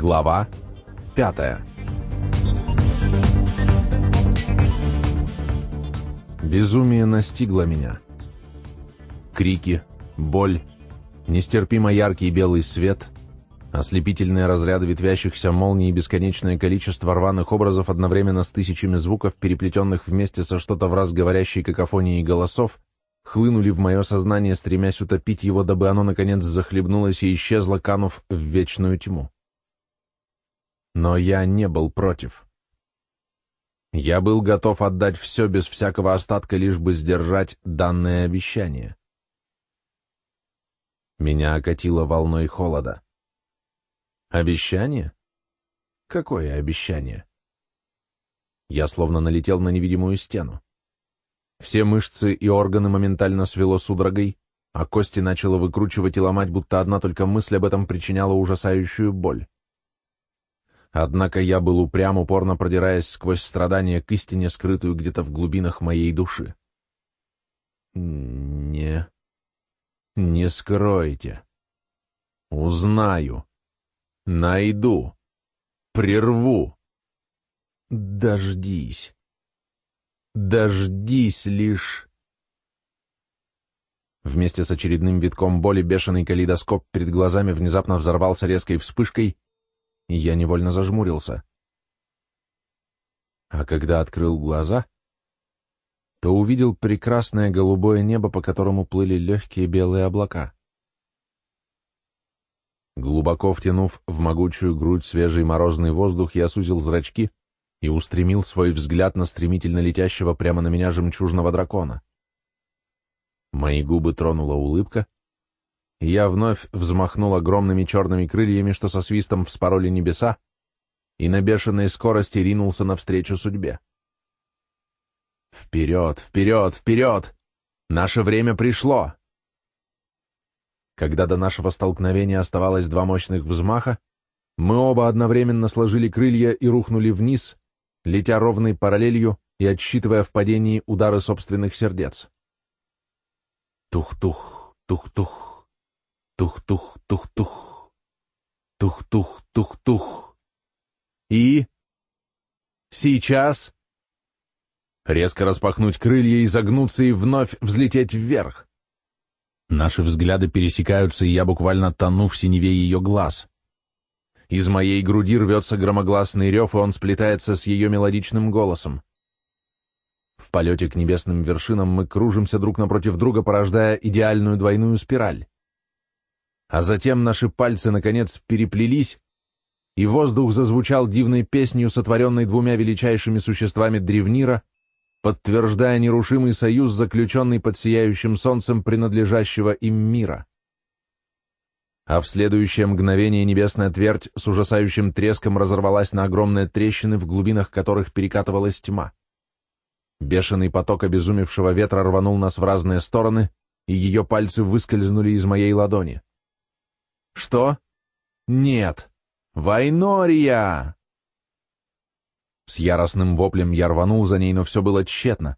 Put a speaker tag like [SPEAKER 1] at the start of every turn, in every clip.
[SPEAKER 1] Глава пятая Безумие настигло меня. Крики, боль, нестерпимо яркий белый свет, ослепительные разряды ветвящихся молний и бесконечное количество рваных образов одновременно с тысячами звуков, переплетенных вместе со что-то в раз говорящей какофонией голосов, хлынули в мое сознание, стремясь утопить его, дабы оно, наконец, захлебнулось и исчезло, канув в вечную тьму. Но я не был против. Я был готов отдать все без всякого остатка, лишь бы сдержать данное обещание. Меня окатило волной холода. Обещание? Какое обещание? Я словно налетел на невидимую стену. Все мышцы и органы моментально свело судорогой, а кости начало выкручивать и ломать, будто одна только мысль об этом причиняла ужасающую боль. Однако я был упрям, упорно продираясь сквозь страдания к истине, скрытую где-то в глубинах моей души. Не, не скройте. Узнаю. Найду. Прерву. Дождись. Дождись лишь. Вместе с очередным витком боли бешеный калейдоскоп перед глазами внезапно взорвался резкой вспышкой, и я невольно зажмурился. А когда открыл глаза, то увидел прекрасное голубое небо, по которому плыли легкие белые облака. Глубоко втянув в могучую грудь свежий морозный воздух, я сузил зрачки и устремил свой взгляд на стремительно летящего прямо на меня жемчужного дракона. Мои губы тронула улыбка, я вновь взмахнул огромными черными крыльями, что со свистом вспороли небеса, и на бешеной скорости ринулся навстречу судьбе. Вперед, вперед, вперед! Наше время пришло! Когда до нашего столкновения оставалось два мощных взмаха, мы оба одновременно сложили крылья и рухнули вниз, летя ровной параллелью и отсчитывая в падении удары собственных сердец. Тух-тух, тух-тух, тух-тух, тух-тух, тух-тух, тух-тух. И... Сейчас... Резко распахнуть крылья, и загнуться и вновь взлететь вверх. Наши взгляды пересекаются, и я буквально тону в синеве ее глаз. Из моей груди рвется громогласный рев, и он сплетается с ее мелодичным голосом. В полете к небесным вершинам мы кружимся друг напротив друга, порождая идеальную двойную спираль. А затем наши пальцы, наконец, переплелись, и воздух зазвучал дивной песнью, сотворенной двумя величайшими существами Древнира, подтверждая нерушимый союз, заключенный под сияющим солнцем принадлежащего им мира а в следующее мгновение небесная твердь с ужасающим треском разорвалась на огромные трещины, в глубинах которых перекатывалась тьма. Бешеный поток обезумевшего ветра рванул нас в разные стороны, и ее пальцы выскользнули из моей ладони. «Что? Нет! Вайнория!» С яростным воплем я рванул за ней, но все было тщетно.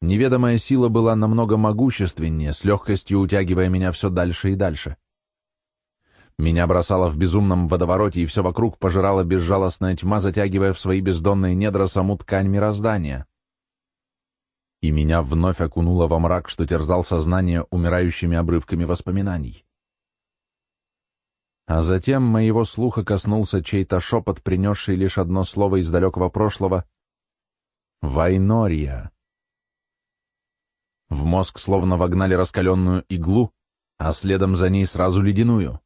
[SPEAKER 1] Неведомая сила была намного могущественнее, с легкостью утягивая меня все дальше и дальше. Меня бросало в безумном водовороте, и все вокруг пожирала безжалостная тьма, затягивая в свои бездонные недра саму ткань мироздания. И меня вновь окунуло во мрак, что терзал сознание умирающими обрывками воспоминаний. А затем моего слуха коснулся чей-то шепот, принесший лишь одно слово из далекого прошлого — «Вайнория». В мозг словно вогнали раскаленную иглу, а следом за ней сразу ледяную.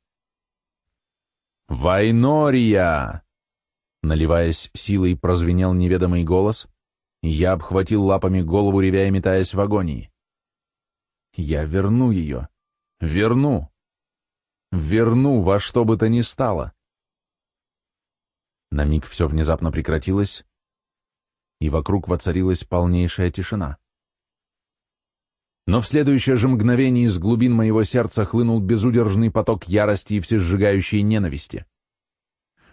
[SPEAKER 1] «Вайнория!» Наливаясь силой, прозвенел неведомый голос, и я обхватил лапами голову, ревя и метаясь в агонии. «Я верну ее! Верну! Верну во что бы то ни стало!» На миг все внезапно прекратилось, и вокруг воцарилась полнейшая тишина. Но в следующее же мгновение из глубин моего сердца хлынул безудержный поток ярости и всесжигающей ненависти.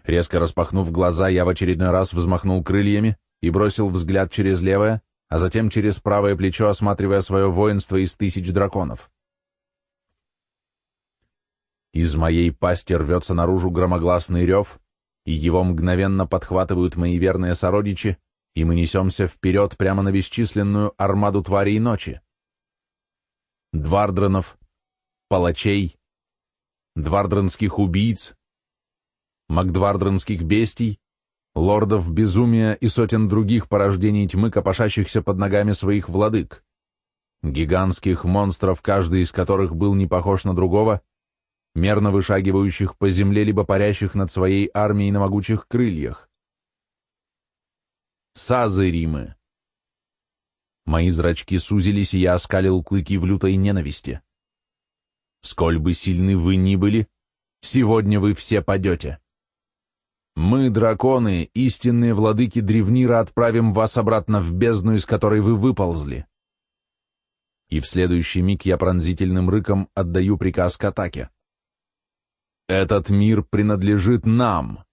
[SPEAKER 1] Резко распахнув глаза, я в очередной раз взмахнул крыльями и бросил взгляд через левое, а затем через правое плечо, осматривая свое воинство из тысяч драконов. Из моей пасти рвется наружу громогласный рев, и его мгновенно подхватывают мои верные сородичи, и мы несемся вперед прямо на бесчисленную армаду тварей ночи. Двардранов, палачей, двардранских убийц, макдвардранских бестий, лордов безумия и сотен других порождений тьмы, копошащихся под ногами своих владык, гигантских монстров, каждый из которых был не похож на другого, мерно вышагивающих по земле, либо парящих над своей армией на могучих крыльях. Сазыримы. Мои зрачки сузились, и я оскалил клыки в лютой ненависти. Сколь бы сильны вы ни были, сегодня вы все падете. Мы, драконы, истинные владыки Древнира, отправим вас обратно в бездну, из которой вы выползли. И в следующий миг я пронзительным рыком отдаю приказ к атаке. Этот мир принадлежит нам.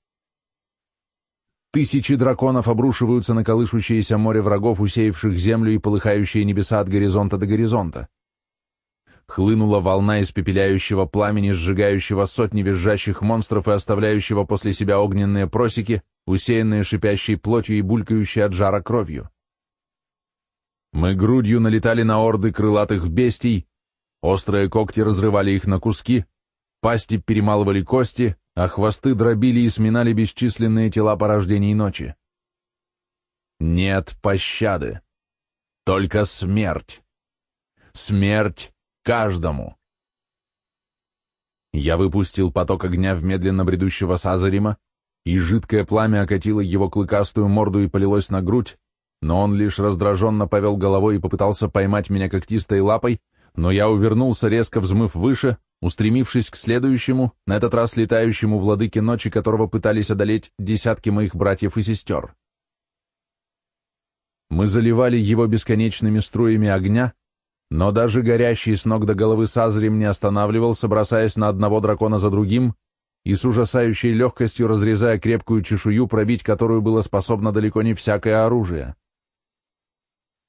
[SPEAKER 1] Тысячи драконов обрушиваются на колышущееся море врагов, усеявших землю и полыхающие небеса от горизонта до горизонта. Хлынула волна испепеляющего пламени, сжигающего сотни визжащих монстров и оставляющего после себя огненные просеки, усеянные шипящей плотью и булькающей от жара кровью. Мы грудью налетали на орды крылатых бестий, острые когти разрывали их на куски, пасти перемалывали кости, а хвосты дробили и сминали бесчисленные тела порождений ночи. Нет пощады, только смерть. Смерть каждому. Я выпустил поток огня в медленно бредущего Сазарима, и жидкое пламя окатило его клыкастую морду и полилось на грудь, но он лишь раздраженно повел головой и попытался поймать меня когтистой лапой, но я увернулся, резко взмыв выше, устремившись к следующему, на этот раз летающему владыке ночи, которого пытались одолеть десятки моих братьев и сестер. Мы заливали его бесконечными струями огня, но даже горящий с ног до головы Сазрим не останавливался, бросаясь на одного дракона за другим и с ужасающей легкостью разрезая крепкую чешую, пробить которую было способно далеко не всякое оружие.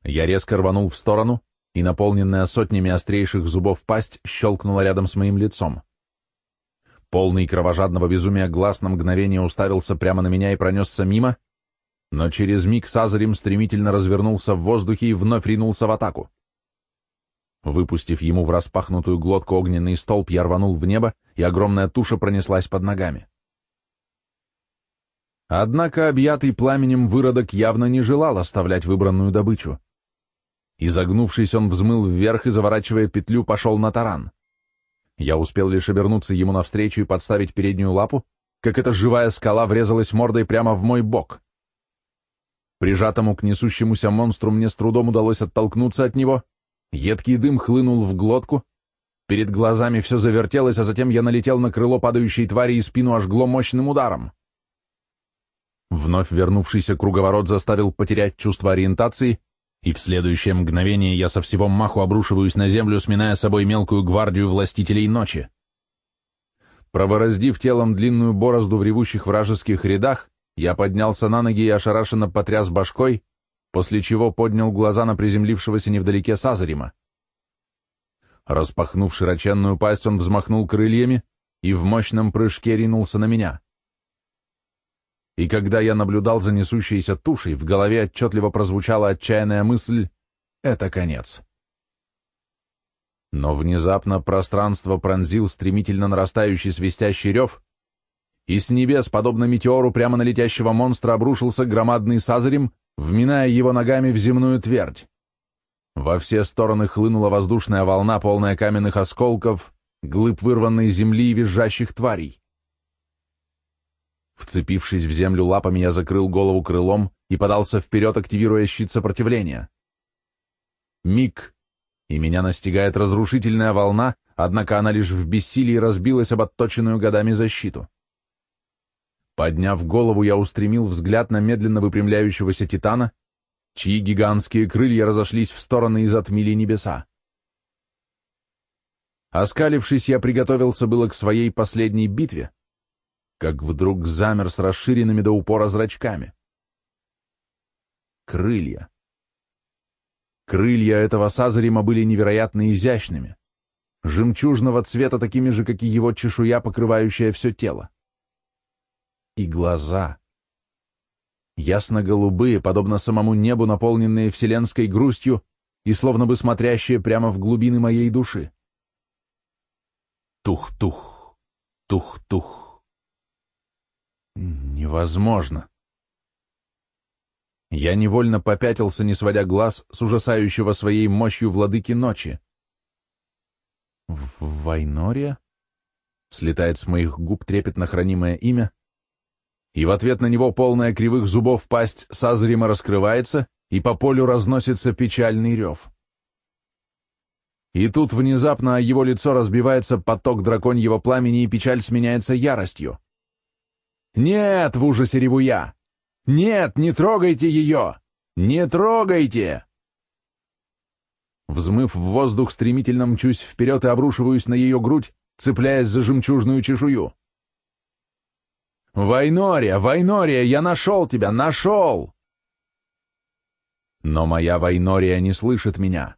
[SPEAKER 1] Я резко рванул в сторону, и наполненная сотнями острейших зубов пасть щелкнула рядом с моим лицом. Полный кровожадного безумия глаз на мгновение уставился прямо на меня и пронесся мимо, но через миг Сазарем стремительно развернулся в воздухе и вновь ринулся в атаку. Выпустив ему в распахнутую глотку огненный столб, я рванул в небо, и огромная туша пронеслась под ногами. Однако объятый пламенем выродок явно не желал оставлять выбранную добычу. Изогнувшись, он взмыл вверх и, заворачивая петлю, пошел на таран. Я успел лишь обернуться ему навстречу и подставить переднюю лапу, как эта живая скала врезалась мордой прямо в мой бок. Прижатому к несущемуся монстру мне с трудом удалось оттолкнуться от него, едкий дым хлынул в глотку, перед глазами все завертелось, а затем я налетел на крыло падающей твари и спину ожгло мощным ударом. Вновь вернувшийся круговорот заставил потерять чувство ориентации, и в следующее мгновение я со всего маху обрушиваюсь на землю, сминая собой мелкую гвардию властителей ночи. Пробороздив телом длинную борозду в ревущих вражеских рядах, я поднялся на ноги и ошарашенно потряс башкой, после чего поднял глаза на приземлившегося невдалеке Сазарима. Распахнув широченную пасть, он взмахнул крыльями и в мощном прыжке ринулся на меня и когда я наблюдал за несущейся тушей, в голове отчетливо прозвучала отчаянная мысль «это конец». Но внезапно пространство пронзил стремительно нарастающий свистящий рев, и с небес, подобно метеору прямо на летящего монстра, обрушился громадный сазарем, вминая его ногами в земную твердь. Во все стороны хлынула воздушная волна, полная каменных осколков, глыб вырванной земли и визжащих тварей. Вцепившись в землю лапами, я закрыл голову крылом и подался вперед, активируя щит сопротивления. Миг, и меня настигает разрушительная волна, однако она лишь в бессилии разбилась об отточенную годами защиту. Подняв голову, я устремил взгляд на медленно выпрямляющегося Титана, чьи гигантские крылья разошлись в стороны и затмили небеса. Оскалившись, я приготовился было к своей последней битве, как вдруг замер с расширенными до упора зрачками. Крылья. Крылья этого Сазарима были невероятно изящными, жемчужного цвета, такими же, как и его чешуя, покрывающая все тело. и глаза. Ясно-голубые, подобно самому небу, наполненные вселенской грустью и словно бы смотрящие прямо в глубины моей души. Тух-тух, тух-тух. Невозможно. Я невольно попятился, не сводя глаз с ужасающего своей мощью владыки ночи. «Вайнория?» Слетает с моих губ трепетно хранимое имя, и в ответ на него полная кривых зубов пасть Сазрима раскрывается, и по полю разносится печальный рев. И тут внезапно его лицо разбивается поток драконьего пламени, и печаль сменяется яростью. «Нет!» — в ужасе реву я. «Нет, не трогайте ее! Не трогайте!» Взмыв в воздух, стремительно мчусь вперед и обрушиваюсь на ее грудь, цепляясь за жемчужную чешую. «Вайнория, Вайнория, я нашел тебя, нашел!» Но моя Вайнория не слышит меня.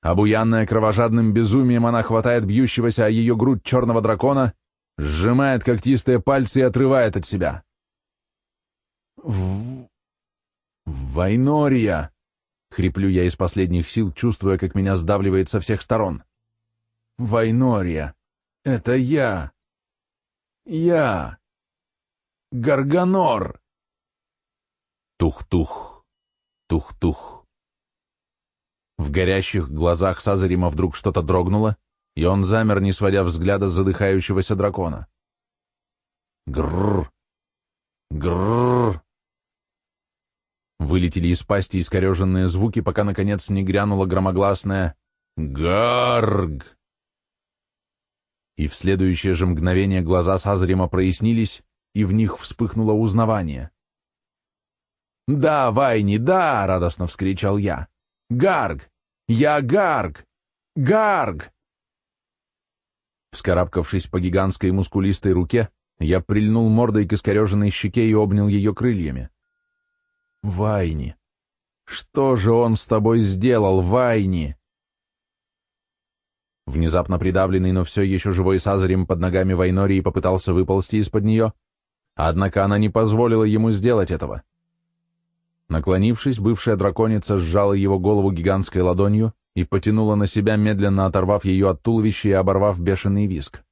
[SPEAKER 1] Обуянная кровожадным безумием, она хватает бьющегося о ее грудь черного дракона, сжимает когтистые пальцы и отрывает от себя. В... «Вайнория!» — хриплю я из последних сил, чувствуя, как меня сдавливает со всех сторон. «Вайнория! Это я! Я! Гарганор!» Тух-тух, тух-тух. В горящих глазах Сазарима вдруг что-то дрогнуло, и он замер, не сводя взгляда задыхающегося дракона. Грррр! Грррр! Вылетели из пасти искореженные звуки, пока, наконец, не грянуло громогласное «Гарг!». И в следующее же мгновение глаза Сазрима прояснились, и в них вспыхнуло узнавание. «Да, Вайни, да!» — радостно вскричал я. «Гарг! Я Гарг! Гарг!» Вскарабкавшись по гигантской мускулистой руке, я прильнул мордой к искореженной щеке и обнял ее крыльями. Вайни. Что же он с тобой сделал, Вайни? Внезапно придавленный, но все еще живой Сазарем под ногами Вайнории попытался выползти из-под нее, однако она не позволила ему сделать этого. Наклонившись, бывшая драконица сжала его голову гигантской ладонью и потянула на себя, медленно оторвав ее от туловища и оборвав бешеный виск.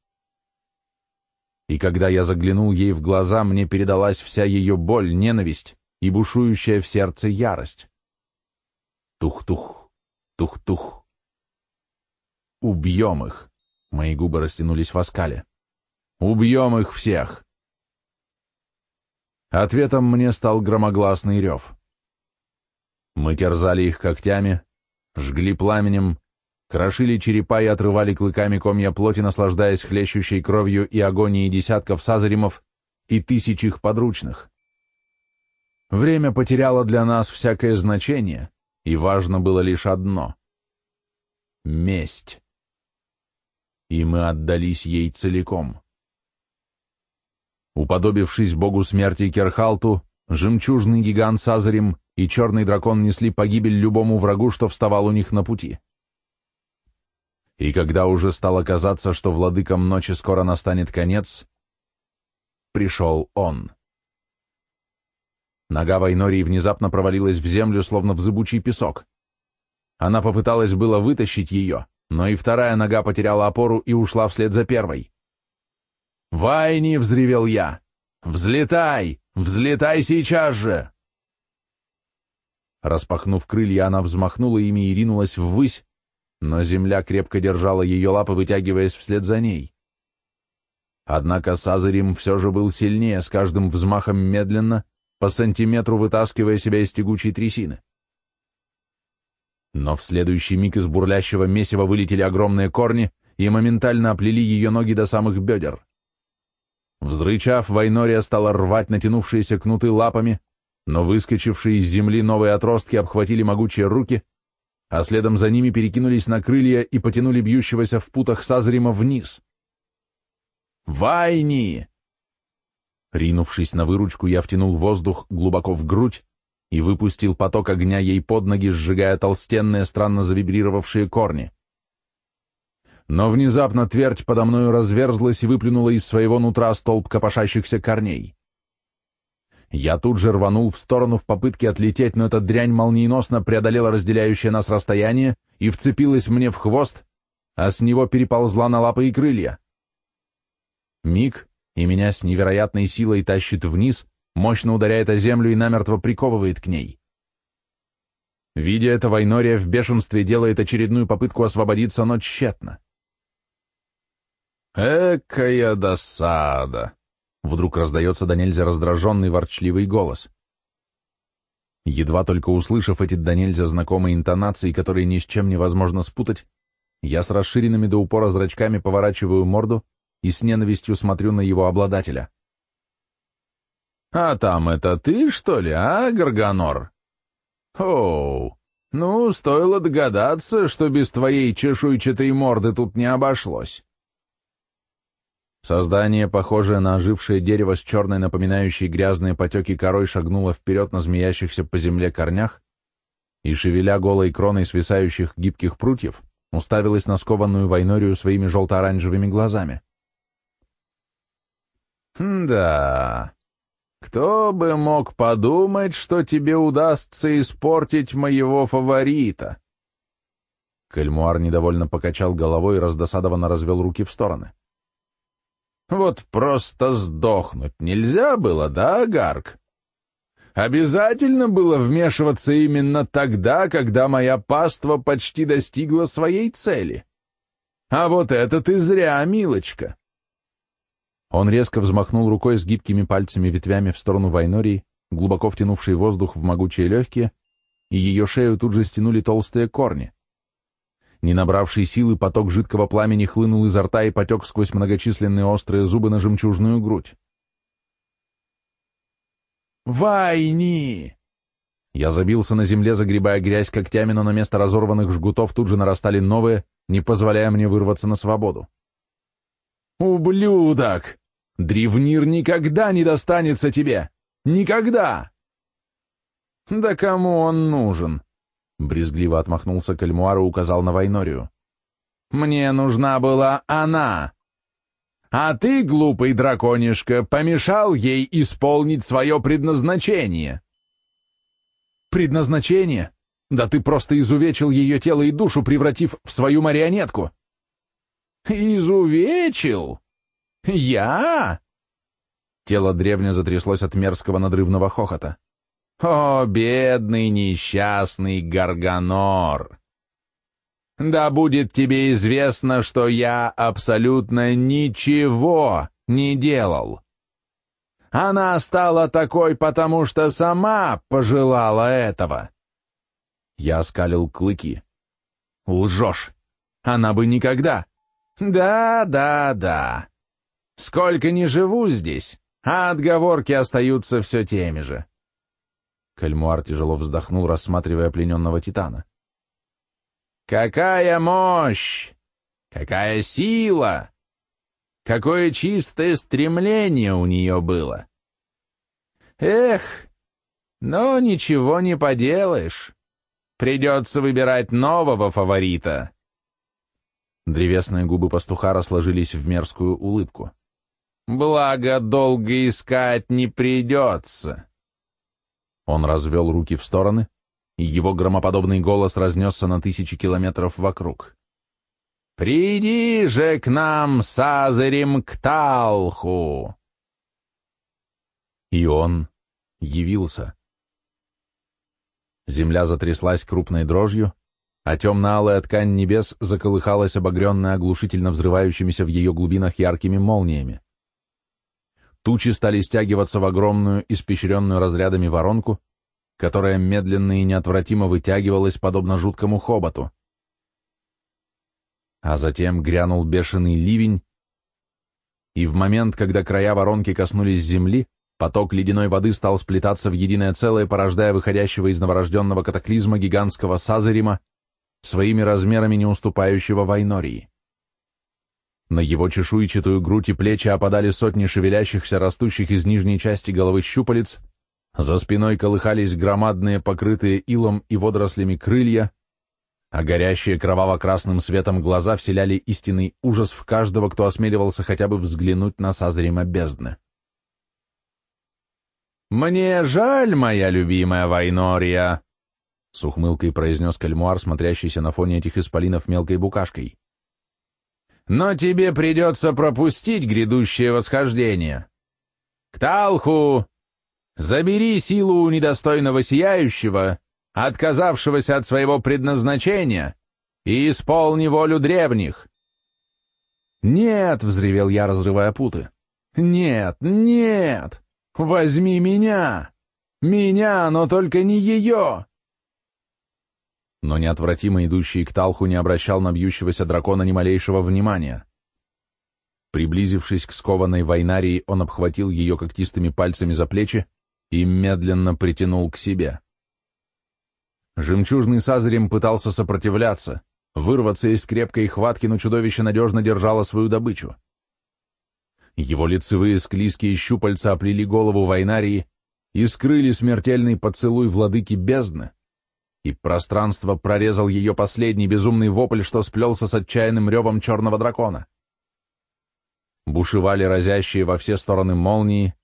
[SPEAKER 1] И когда я заглянул ей в глаза, мне передалась вся ее боль, ненависть и бушующая в сердце ярость. Тух-тух, тух-тух. Убьем их. Мои губы растянулись в оскале. Убьем их всех. Ответом мне стал громогласный рев. Мы терзали их когтями, жгли пламенем, крошили черепа и отрывали клыками комья плоти, наслаждаясь хлещущей кровью и агонией десятков сазаримов и тысяч их подручных. Время потеряло для нас всякое значение, и важно было лишь одно — месть. И мы отдались ей целиком. Уподобившись богу смерти Керхалту, жемчужный гигант Сазарим и черный дракон несли погибель любому врагу, что вставал у них на пути. И когда уже стало казаться, что владыкам ночи скоро настанет конец, пришел он. Нога Вайнории внезапно провалилась в землю, словно в зыбучий песок. Она попыталась было вытащить ее, но и вторая нога потеряла опору и ушла вслед за первой. «Вайни!» — взревел я. «Взлетай! Взлетай сейчас же!» Распахнув крылья, она взмахнула ими и ринулась ввысь, но земля крепко держала ее лапы, вытягиваясь вслед за ней. Однако Сазарим все же был сильнее, с каждым взмахом медленно, по сантиметру вытаскивая себя из тягучей трясины. Но в следующий миг из бурлящего месива вылетели огромные корни и моментально оплели ее ноги до самых бедер. Взрычав, Вайнория стала рвать натянувшиеся кнуты лапами, но выскочившие из земли новые отростки обхватили могучие руки, а следом за ними перекинулись на крылья и потянули бьющегося в путах Сазрима вниз. «Вайни!» Ринувшись на выручку, я втянул воздух глубоко в грудь и выпустил поток огня ей под ноги, сжигая толстенные, странно завибрировавшие корни. Но внезапно твердь подо мною разверзлась и выплюнула из своего нутра столб копошащихся корней. Я тут же рванул в сторону в попытке отлететь, но эта дрянь молниеносно преодолела разделяющее нас расстояние и вцепилась мне в хвост, а с него переползла на лапы и крылья. Миг, и меня с невероятной силой тащит вниз, мощно ударяет о землю и намертво приковывает к ней. Видя это, Вайнория в бешенстве делает очередную попытку освободиться, но тщетно. «Экая досада!» Вдруг раздается до нельзя раздраженный ворчливый голос. Едва только услышав эти до нельзя знакомые интонации, которые ни с чем невозможно спутать, я с расширенными до упора зрачками поворачиваю морду и с ненавистью смотрю на его обладателя. «А там это ты, что ли, а, Гарганор?» «Оу, ну, стоило догадаться, что без твоей чешуйчатой морды тут не обошлось». Создание, похожее на ожившее дерево с черной, напоминающей грязные потеки корой, шагнуло вперед на змеящихся по земле корнях и, шевеля голой кроной свисающих гибких прутьев, уставилась на скованную войнорию своими желто-оранжевыми глазами. «Да, кто бы мог подумать, что тебе удастся испортить моего фаворита?» Кальмуар недовольно покачал головой и раздосадованно развел руки в стороны. — вот просто сдохнуть нельзя было, да, Гарк? Обязательно было вмешиваться именно тогда, когда моя паства почти достигла своей цели. А вот это ты зря, милочка. Он резко взмахнул рукой с гибкими пальцами ветвями в сторону Вайнории, глубоко втянувший воздух в могучие легкие, и ее шею тут же стянули толстые корни. Не набравший силы поток жидкого пламени хлынул изо рта и потек сквозь многочисленные острые зубы на жемчужную грудь. «Вайни!» Я забился на земле, загребая грязь когтями, но на место разорванных жгутов тут же нарастали новые, не позволяя мне вырваться на свободу. «Ублюдок! Древнир никогда не достанется тебе! Никогда!» «Да кому он нужен?» Брезгливо отмахнулся Кальмуар и указал на Вайнорию. «Мне нужна была она! А ты, глупый драконишка, помешал ей исполнить свое предназначение!» «Предназначение? Да ты просто изувечил ее тело и душу, превратив в свою марионетку!» «Изувечил? Я?» Тело древня затряслось от мерзкого надрывного хохота. О, бедный несчастный Гарганор! Да будет тебе известно, что я абсолютно ничего не делал. Она стала такой, потому что сама пожелала этого. Я оскалил клыки. Лжешь. Она бы никогда. Да, да, да. Сколько не живу здесь, а отговорки остаются все теми же. Кальмуар тяжело вздохнул, рассматривая плененного Титана. «Какая мощь! Какая сила! Какое чистое стремление у нее было! Эх, но ничего не поделаешь. Придется выбирать нового фаворита!» Древесные губы пастуха сложились в мерзкую улыбку.
[SPEAKER 2] «Благо, долго искать не придется!»
[SPEAKER 1] Он развел руки в стороны, и его громоподобный голос разнесся на тысячи километров вокруг.
[SPEAKER 2] «Приди же к нам, Сазарем, к Талху!»
[SPEAKER 1] И он явился. Земля затряслась крупной дрожью, а темно-алая ткань небес заколыхалась обогренная оглушительно взрывающимися в ее глубинах яркими молниями. Тучи стали стягиваться в огромную, испещренную разрядами воронку, которая медленно и неотвратимо вытягивалась, подобно жуткому хоботу. А затем грянул бешеный ливень, и в момент, когда края воронки коснулись земли, поток ледяной воды стал сплетаться в единое целое, порождая выходящего из новорожденного катаклизма гигантского Сазарима, своими размерами не уступающего Вайнории. На его чешуйчатую грудь и плечи опадали сотни шевелящихся, растущих из нижней части головы щупалец, за спиной колыхались громадные, покрытые илом и водорослями крылья, а горящие кроваво-красным светом глаза вселяли истинный ужас в каждого, кто осмеливался хотя бы взглянуть на созримо бездны.
[SPEAKER 2] Мне жаль, моя любимая Вайнория, с ухмылкой произнес кальмуар, смотрящийся на фоне этих исполинов мелкой букашкой. Но тебе придется пропустить грядущее восхождение. Кталху, забери силу у недостойного сияющего, отказавшегося от своего предназначения, и исполни волю древних. «Нет!» — взревел я, разрывая путы. «Нет, нет! Возьми меня! Меня, но только не ее!» Но неотвратимо идущий к Талху не обращал на бьющегося дракона ни малейшего внимания. Приблизившись к скованной войнарии, он обхватил ее когтистыми пальцами за плечи и медленно притянул к себе. Жемчужный Сазарем пытался сопротивляться, вырваться из крепкой хватки, но чудовище надежно держало свою добычу. Его лицевые склизкие щупальца оплели голову Вайнарии и скрыли смертельный поцелуй владыки бездны, и пространство прорезал ее последний безумный вопль, что сплелся с отчаянным ревом черного дракона. Бушевали разящие во все стороны молнии,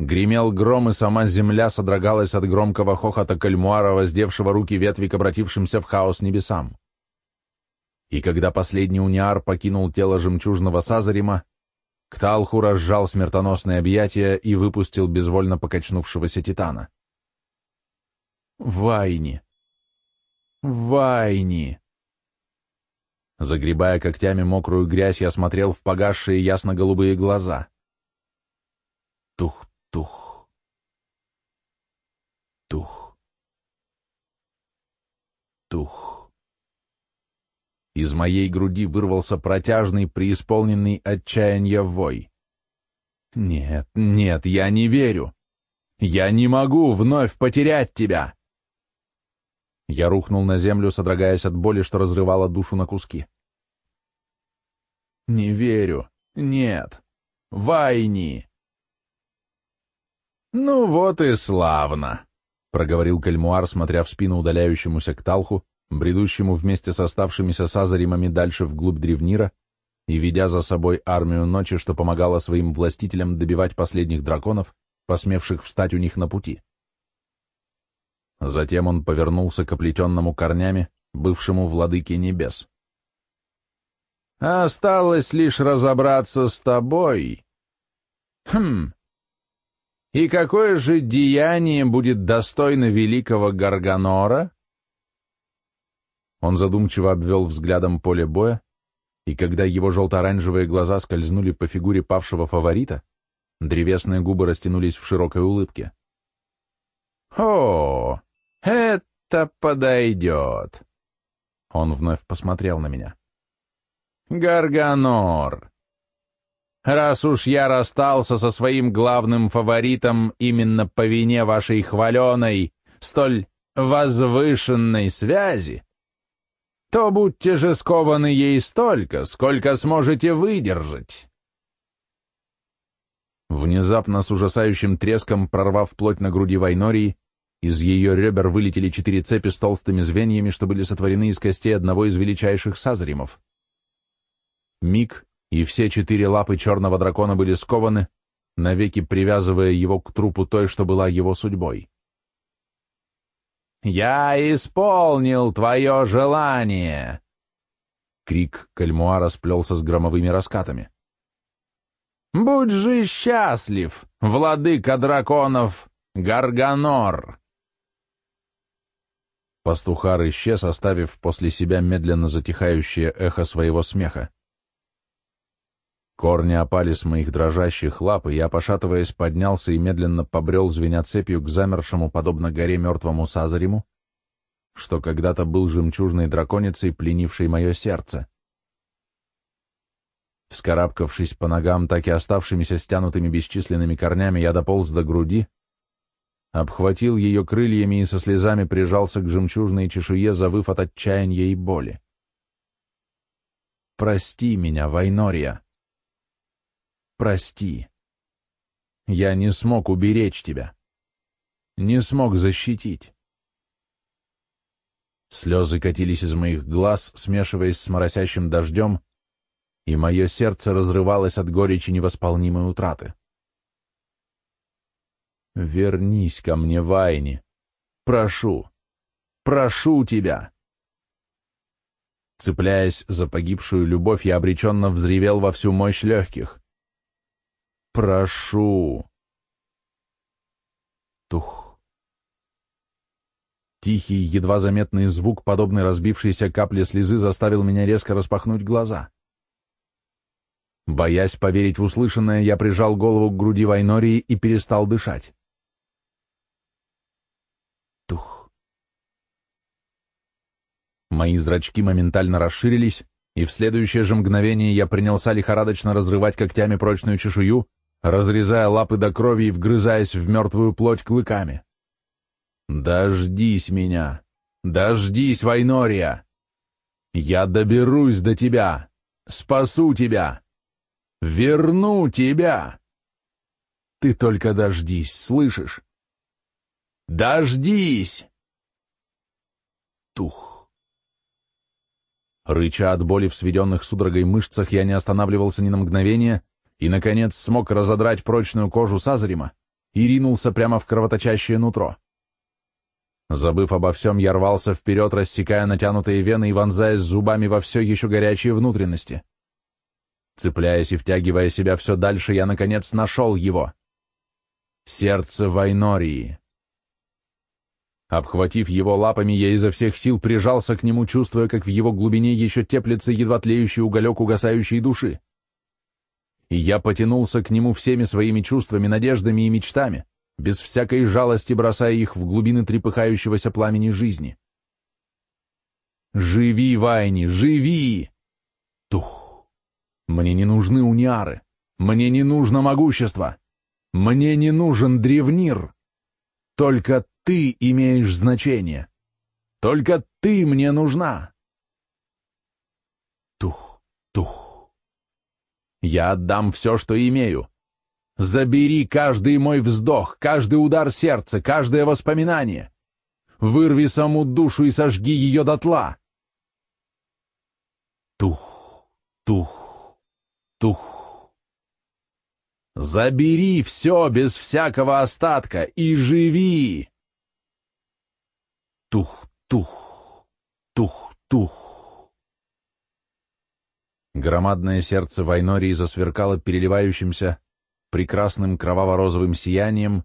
[SPEAKER 2] гремел гром, и сама земля содрогалась от громкого хохота кальмуара, воздевшего руки ветви к обратившимся в хаос небесам. И когда последний униар покинул тело жемчужного Сазарима, Кталху разжал смертоносные объятия и выпустил безвольно покачнувшегося титана. Вайни! Вайни! Загребая когтями мокрую грязь, я смотрел в погасшие ясно-голубые глаза. Тух-тух. Тух. Тух. Из моей груди вырвался протяжный, преисполненный отчаяния вой. «Нет, нет, я не верю! Я не могу вновь потерять тебя!» Я рухнул на землю, содрогаясь от боли, что разрывала душу на куски. «Не верю! Нет! Вайни!» «Ну вот и славно!» — проговорил Кальмуар, смотря в спину удаляющемуся к Талху, бредущему вместе с оставшимися сазаримами дальше вглубь древнира и ведя за собой армию ночи, что помогала своим властителям добивать последних драконов, посмевших встать у них на пути. Затем он повернулся к оплетенному корнями, бывшему владыке небес. «Осталось лишь разобраться с тобой. Хм. И какое же деяние будет достойно великого Гарганора?» Он задумчиво обвел взглядом поле боя, и когда его желто-оранжевые глаза скользнули по фигуре павшего фаворита, древесные губы растянулись в широкой улыбке. «О, это подойдет!» Он вновь посмотрел на меня. «Гарганор, раз уж я расстался со своим главным фаворитом именно по вине вашей хваленой, столь возвышенной связи, то будьте же скованы ей столько, сколько сможете выдержать. Внезапно с ужасающим треском, прорвав плоть на груди Вайнории, из ее ребер вылетели четыре цепи с толстыми звеньями, что были сотворены из костей одного из величайших сазаримов. Миг, и все четыре лапы черного дракона были скованы, навеки привязывая его к трупу той, что была его судьбой. «Я исполнил твое желание!» Крик кальмуара сплелся с громовыми раскатами. «Будь же счастлив, владыка драконов Гарганор!» Пастухар исчез, оставив после себя медленно затихающее эхо своего смеха. Корни опали с моих дрожащих лап, и я, пошатываясь, поднялся и медленно побрел, звеня цепью к замершему, подобно горе мертвому Сазариму, что когда-то был жемчужной драконицей, пленившей мое сердце. Вскарабкавшись по ногам, так и оставшимися стянутыми бесчисленными корнями, я дополз до груди, обхватил ее крыльями и со слезами прижался к жемчужной чешуе, завыв от отчаяния и боли. «Прости меня, Вайнория!» прости. Я не смог уберечь тебя. Не смог защитить. Слезы катились из моих глаз, смешиваясь с моросящим дождем, и мое сердце разрывалось от горечи невосполнимой утраты.
[SPEAKER 1] Вернись ко мне, Вайни. Прошу, прошу тебя. Цепляясь за погибшую любовь, я обреченно взревел во всю мощь легких. Прошу. Тух. Тихий, едва заметный звук, подобный разбившейся капле слезы, заставил меня резко распахнуть глаза. Боясь поверить в услышанное, я прижал голову к груди Вайнории и перестал дышать. Тух. Мои зрачки моментально расширились, и в следующее же мгновение я принялся лихорадочно разрывать когтями прочную чешую, разрезая лапы до крови и вгрызаясь в мертвую плоть клыками. «Дождись меня! Дождись, Вайнория! Я доберусь до тебя! Спасу тебя! Верну тебя! Ты только дождись, слышишь? Дождись!» Тух. Рыча от боли в сведенных судорогой мышцах, я не останавливался ни на мгновение, и, наконец, смог разодрать прочную кожу Сазарима и ринулся прямо в кровоточащее нутро. Забыв обо всем, я рвался вперед, рассекая натянутые вены и вонзаясь зубами во все еще горячие внутренности. Цепляясь и втягивая себя все дальше, я, наконец, нашел его. Сердце Вайнории. Обхватив его лапами, я изо всех сил прижался к нему, чувствуя, как в его глубине еще теплится едва тлеющий уголек угасающей души и я потянулся к нему всеми своими чувствами, надеждами и мечтами, без всякой жалости бросая их в глубины трепыхающегося пламени жизни. «Живи, Вайни, живи!» Тух! Мне не нужны униары, мне не нужно могущество, мне не нужен древнир. Только ты имеешь значение. Только ты мне нужна. Тух, тух. Я отдам все, что имею. Забери каждый мой вздох, каждый удар сердца, каждое воспоминание. Вырви саму душу и сожги ее дотла. Тух, тух, тух. Забери все без всякого остатка и живи. Тух, тух, тух, тух. Громадное сердце Вайнории засверкало переливающимся, прекрасным кроваво-розовым сиянием,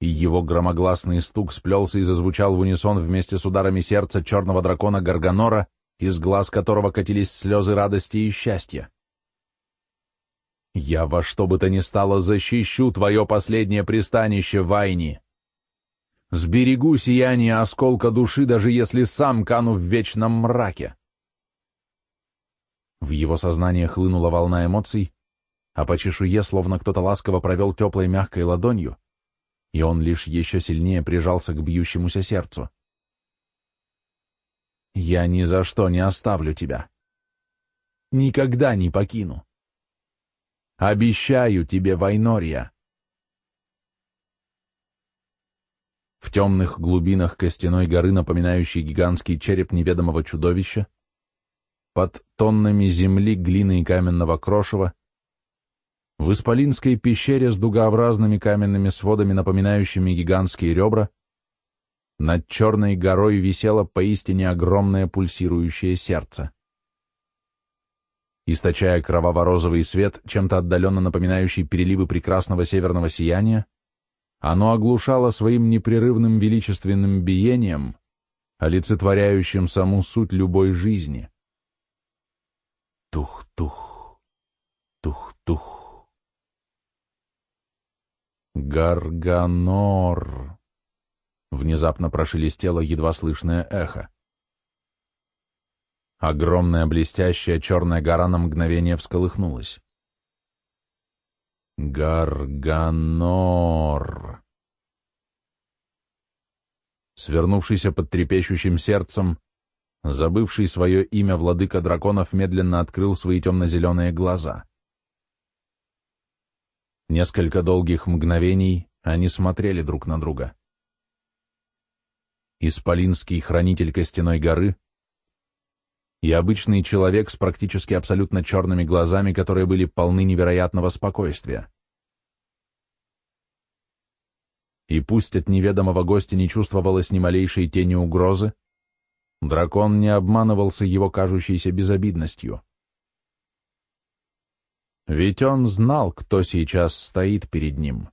[SPEAKER 1] и его громогласный стук сплелся и зазвучал в унисон вместе с ударами сердца черного дракона Гарганора, из глаз которого катились слезы радости и счастья. «Я во что бы то ни стало защищу твое последнее пристанище, Вайни!» Сберегу сияние осколка души, даже если сам кану в вечном мраке. В его сознание хлынула волна эмоций, а по чешуе словно кто-то ласково провел теплой мягкой ладонью, и он лишь еще сильнее прижался к бьющемуся сердцу. «Я ни за что не оставлю тебя. Никогда не покину. Обещаю тебе, Вайнория!» Темных глубинах костяной горы, напоминающей гигантский череп неведомого чудовища, под тоннами земли, глины и каменного крошева, в Исполинской пещере с дугообразными каменными сводами, напоминающими гигантские ребра, над черной горой висело поистине огромное пульсирующее сердце. Источая кроваво-розовый свет, чем-то отдаленно напоминающий переливы прекрасного северного сияния, оно оглушало своим непрерывным величественным биением, олицетворяющим саму суть любой жизни. Тух-тух, тух-тух. Гарганор. Внезапно прошелестело едва слышное эхо. Огромная блестящая черная гора на мгновение всколыхнулась. Гарганор. Свернувшийся под трепещущим сердцем, Забывший свое имя владыка драконов медленно открыл свои темно-зеленые глаза. Несколько долгих мгновений они смотрели друг на друга. Исполинский хранитель Костяной горы и обычный человек с практически абсолютно черными глазами, которые были полны невероятного спокойствия. и пусть от неведомого гостя не чувствовалось ни малейшей тени угрозы, дракон не обманывался его кажущейся безобидностью. Ведь он знал, кто сейчас стоит перед ним.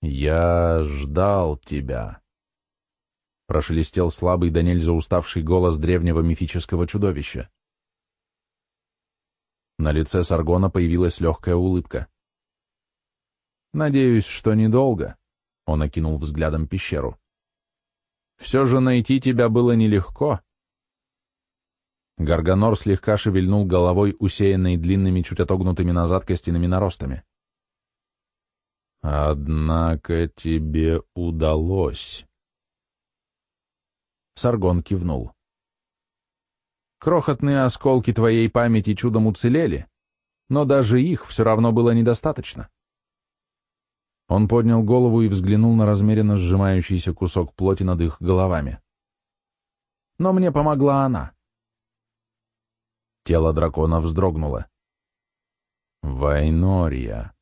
[SPEAKER 1] «Я ждал тебя», — прошелестел слабый да нельзя уставший голос древнего мифического чудовища. На лице Саргона появилась легкая улыбка. «Надеюсь, что недолго», — он окинул взглядом пещеру. «Все же найти тебя было нелегко». Гарганор слегка шевельнул головой, усеянной длинными, чуть отогнутыми назад костяными наростами. «Однако тебе удалось». Саргон кивнул. Крохотные осколки твоей памяти чудом уцелели, но даже их все равно было недостаточно. Он поднял голову и взглянул на размеренно сжимающийся кусок плоти над их головами. Но мне помогла она. Тело дракона вздрогнуло. Вайнория.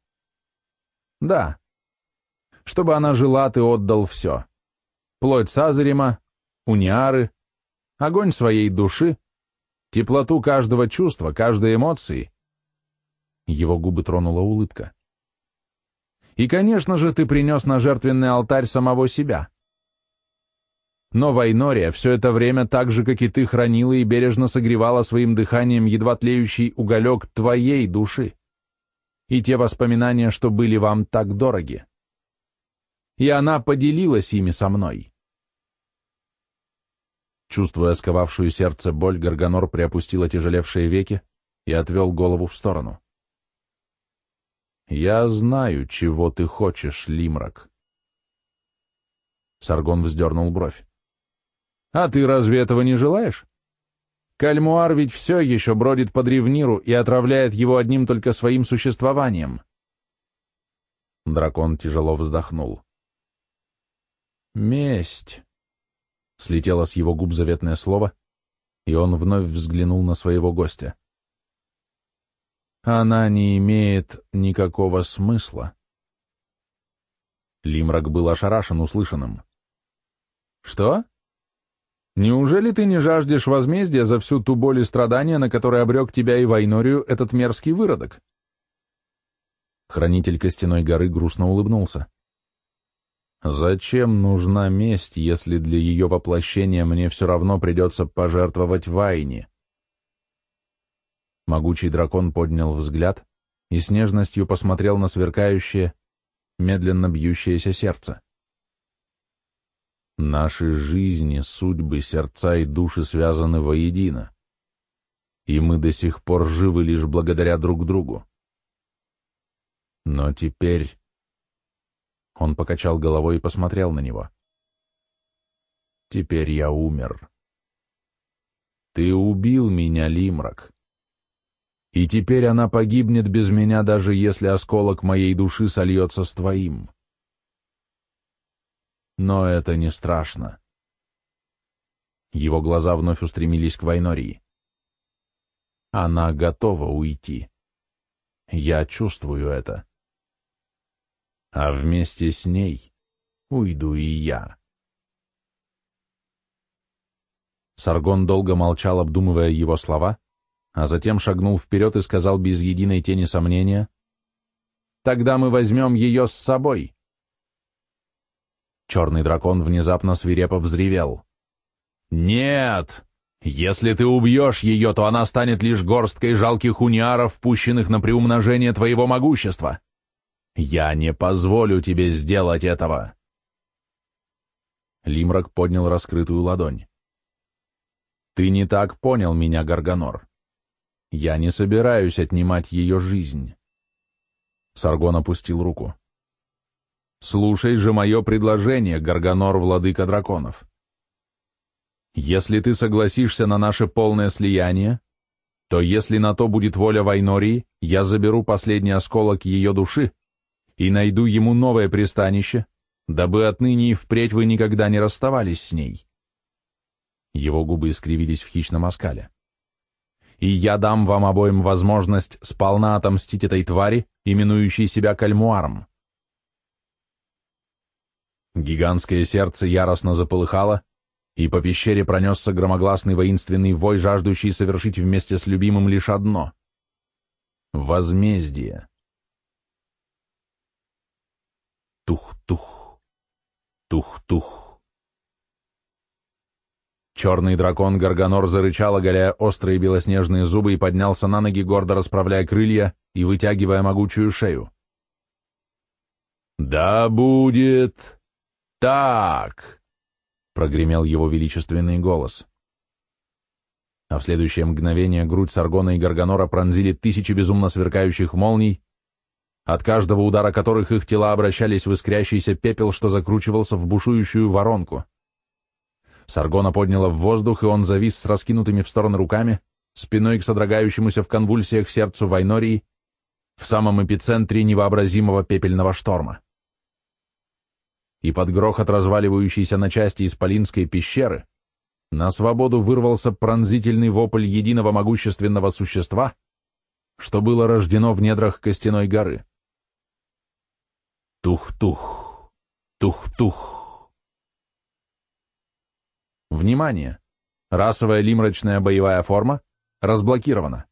[SPEAKER 1] Да. Чтобы она жила, ты отдал все. Плоть Сазарима, униары, огонь своей души, теплоту каждого чувства, каждой эмоции. Его губы тронула улыбка. И, конечно же, ты принес на жертвенный алтарь самого себя. Но Вайнория все это время так же, как и ты, хранила и бережно согревала своим дыханием едва тлеющий уголек твоей души и те воспоминания, что были вам так дороги. И она поделилась ими со мной. Чувствуя сковавшую сердце боль, Гарганор приопустил отяжелевшие веки и отвел голову в сторону. «Я знаю, чего ты хочешь, Лимрак». Саргон вздернул бровь. «А ты разве этого не желаешь? Кальмуар ведь все еще бродит по древниру и отравляет его одним только своим существованием». Дракон тяжело вздохнул. «Месть», Слетело с его губ заветное слово, и он вновь взглянул на своего гостя. Она не имеет никакого смысла. Лимрак был ошарашен услышанным. «Что? Неужели ты не жаждешь возмездия за всю ту боль и страдания, на которые обрек тебя и Вайнорию этот мерзкий выродок?» Хранитель Костяной горы грустно улыбнулся. Зачем нужна месть, если для ее воплощения мне все равно придется пожертвовать Вайне? Могучий дракон поднял взгляд и с нежностью посмотрел на сверкающее, медленно бьющееся сердце. Наши жизни, судьбы, сердца и души связаны воедино, и мы до сих пор живы лишь благодаря друг другу. Но теперь он покачал головой и посмотрел на него. «Теперь я умер. Ты убил меня, Лимрак. И теперь она погибнет без меня, даже если осколок моей души сольется с твоим. Но это не страшно». Его глаза вновь устремились к Вайнории. Она готова уйти. Я чувствую это а вместе с ней уйду и я. Саргон долго молчал, обдумывая его слова, а затем шагнул вперед и сказал без единой тени сомнения, «Тогда мы возьмем ее с собой». Черный дракон внезапно свирепо взревел. «Нет! Если ты убьешь ее, то она станет лишь горсткой жалких униаров, пущенных на приумножение твоего могущества. Я не позволю тебе сделать этого!» Лимрак поднял раскрытую ладонь. «Ты не так понял меня, Гарганор. Я не собираюсь отнимать ее жизнь». Саргон опустил руку. «Слушай же мое предложение, Гарганор, владыка драконов. Если ты согласишься на наше полное слияние, то если на то будет воля Вайнории, я заберу последний осколок ее души, и найду ему новое пристанище, дабы отныне и впредь вы никогда не расставались с ней. Его губы искривились в хищном оскале. И я дам вам обоим возможность сполна отомстить этой твари, именующей себя кальмуаром. Гигантское сердце яростно заполыхало, и по пещере пронесся громогласный воинственный вой, жаждущий совершить вместе с любимым лишь одно — возмездие. Тух-тух, тух-тух. Черный дракон Гарганор зарычал, оголяя острые белоснежные зубы, и поднялся на ноги, гордо расправляя крылья и вытягивая могучую шею. «Да будет так!» — прогремел его величественный голос. А в следующее мгновение грудь Саргона и Гарганора пронзили тысячи безумно сверкающих молний, от каждого удара которых их тела обращались в искрящийся пепел, что закручивался в бушующую воронку. Саргона подняла в воздух, и он завис с раскинутыми в стороны руками, спиной к содрогающемуся в конвульсиях сердцу Вайнории, в самом эпицентре невообразимого пепельного шторма. И под грохот разваливающейся на части исполинской пещеры на свободу вырвался пронзительный вопль единого могущественного существа, что было рождено в недрах костяной горы. Тух-тух, тух-тух. Внимание! Расовая лимрачная боевая форма разблокирована.